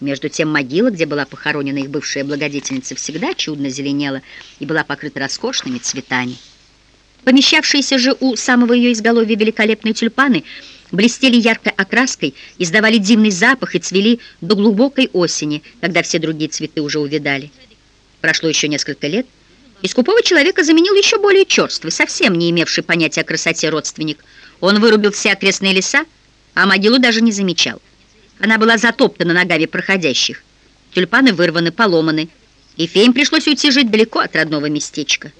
Между тем могила, где была похоронена их бывшая благодетельница, всегда чудно зеленела и была покрыта роскошными цветами. Помещавшиеся же у самого ее изголовья великолепные тюльпаны блестели яркой окраской, издавали дивный запах и цвели до глубокой осени, когда все другие цветы уже увядали. Прошло еще несколько лет, и скупого человека заменил еще более черствый, совсем не имевший понятия о красоте родственник. Он вырубил все окрестные леса, а могилу даже не замечал. Она была затоптана ногами проходящих. Тюльпаны вырваны, поломаны, и феям пришлось уйти жить далеко от родного местечка.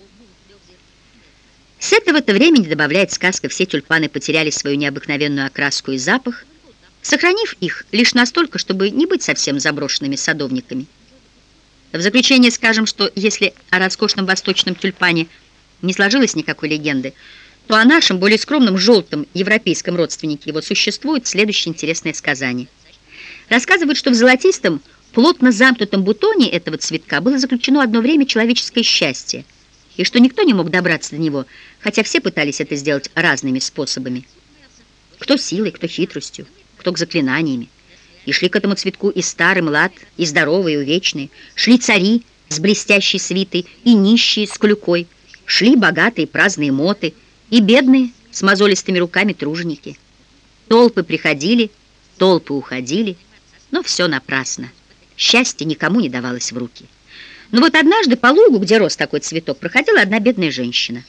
С этого-то времени, добавляет сказка, все тюльпаны потеряли свою необыкновенную окраску и запах, сохранив их лишь настолько, чтобы не быть совсем заброшенными садовниками. В заключение скажем, что если о роскошном восточном тюльпане не сложилось никакой легенды, то о нашем, более скромном, желтом европейском родственнике его существует следующее интересное сказание. Рассказывают, что в золотистом, плотно замкнутом бутоне этого цветка было заключено одно время человеческое счастье, и что никто не мог добраться до него, хотя все пытались это сделать разными способами. Кто силой, кто хитростью, кто к заклинаниями. И шли к этому цветку и старый млад, и здоровые, и увечные. Шли цари с блестящей свитой, и нищие с клюкой. Шли богатые праздные моты, и бедные с мозолистыми руками труженики. Толпы приходили, толпы уходили, но все напрасно. Счастье никому не давалось в руки. Но вот однажды по лугу, где рос такой цветок, проходила одна бедная женщина.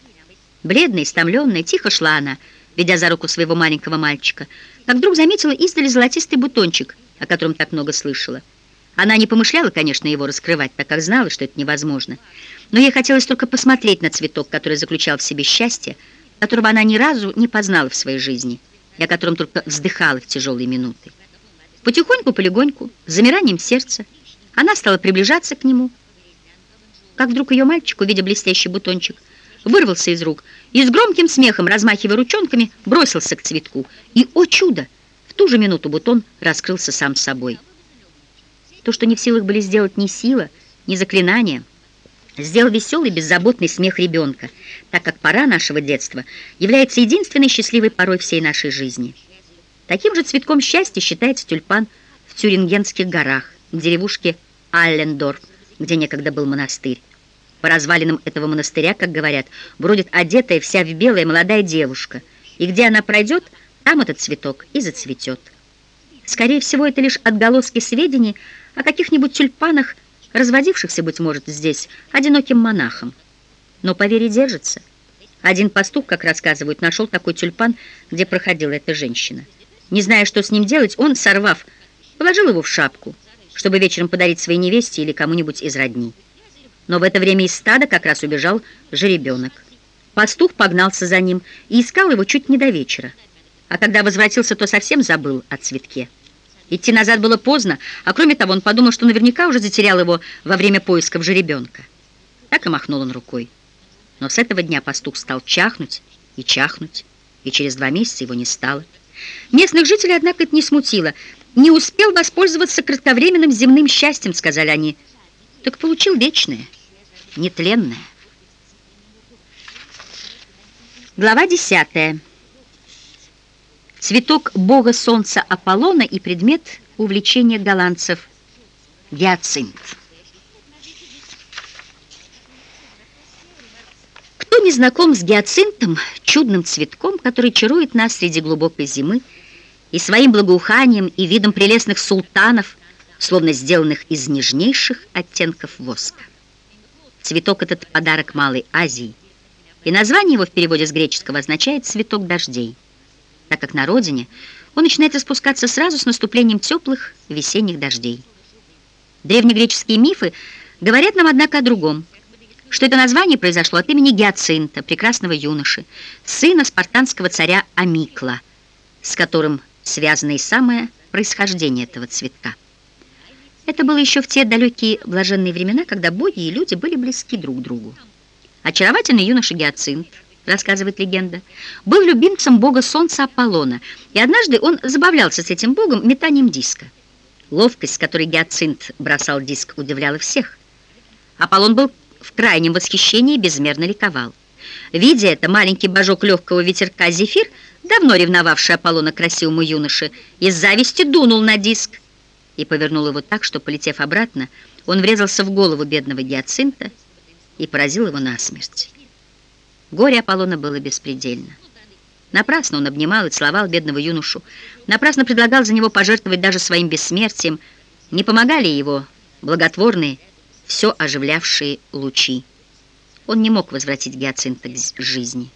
Бледная, истомленная, тихо шла она, ведя за руку своего маленького мальчика, как вдруг заметила издали золотистый бутончик, о котором так много слышала. Она не помышляла, конечно, его раскрывать, так как знала, что это невозможно. Но ей хотелось только посмотреть на цветок, который заключал в себе счастье, которого она ни разу не познала в своей жизни, и о котором только вздыхала в тяжелые минуты. Потихоньку, полегоньку, с замиранием сердца, она стала приближаться к нему, как вдруг ее мальчик, увидя блестящий бутончик, вырвался из рук и с громким смехом, размахивая ручонками, бросился к цветку. И, о чудо, в ту же минуту бутон раскрылся сам собой. То, что не в силах были сделать ни сила, ни заклинание, сделал веселый, беззаботный смех ребенка, так как пора нашего детства является единственной счастливой порой всей нашей жизни. Таким же цветком счастья считается тюльпан в Тюрингенских горах, в деревушке Аллендорф, где некогда был монастырь. По развалинам этого монастыря, как говорят, бродит одетая вся в белое молодая девушка, и где она пройдет, там этот цветок и зацветет. Скорее всего, это лишь отголоски сведений о каких-нибудь тюльпанах, разводившихся, быть может, здесь одиноким монахом. Но по вере держится. Один пастух, как рассказывают, нашел такой тюльпан, где проходила эта женщина. Не зная, что с ним делать, он, сорвав, положил его в шапку, чтобы вечером подарить своей невесте или кому-нибудь из родни. Но в это время из стада как раз убежал жеребенок. Пастух погнался за ним и искал его чуть не до вечера. А когда возвратился, то совсем забыл о цветке. Идти назад было поздно, а кроме того он подумал, что наверняка уже затерял его во время поисков жеребенка. Так и махнул он рукой. Но с этого дня пастух стал чахнуть и чахнуть, и через два месяца его не стало. Местных жителей, однако, это не смутило. «Не успел воспользоваться кратковременным земным счастьем», — сказали они. «Так получил вечное» нетленная. Глава 10. Цветок бога солнца Аполлона и предмет увлечения голландцев – гиацинт. Не знаком с гиацинтом, чудным цветком, который чарует нас среди глубокой зимы, и своим благоуханием и видом прелестных султанов, словно сделанных из нежнейших оттенков воска? Цветок этот подарок Малой Азии, и название его в переводе с греческого означает «цветок дождей», так как на родине он начинает распускаться сразу с наступлением теплых весенних дождей. Древнегреческие мифы говорят нам, однако, о другом, что это название произошло от имени Гиацинта, прекрасного юноши, сына спартанского царя Амикла, с которым связано и самое происхождение этого цветка. Это было еще в те далекие блаженные времена, когда боги и люди были близки друг к другу. Очаровательный юноша Гиацинт, рассказывает легенда, был любимцем бога солнца Аполлона, и однажды он забавлялся с этим богом метанием диска. Ловкость, с которой Гиацинт бросал диск, удивляла всех. Аполлон был в крайнем восхищении безмерно ликовал. Видя это, маленький божок легкого ветерка Зефир, давно ревновавший Аполлона красивому юноше, из зависти дунул на диск, и повернул его так, что, полетев обратно, он врезался в голову бедного гиацинта и поразил его насмерть. Горе Аполлона было беспредельно. Напрасно он обнимал и целовал бедного юношу, напрасно предлагал за него пожертвовать даже своим бессмертием, не помогали его благотворные, все оживлявшие лучи. Он не мог возвратить Гиацинта к жизни.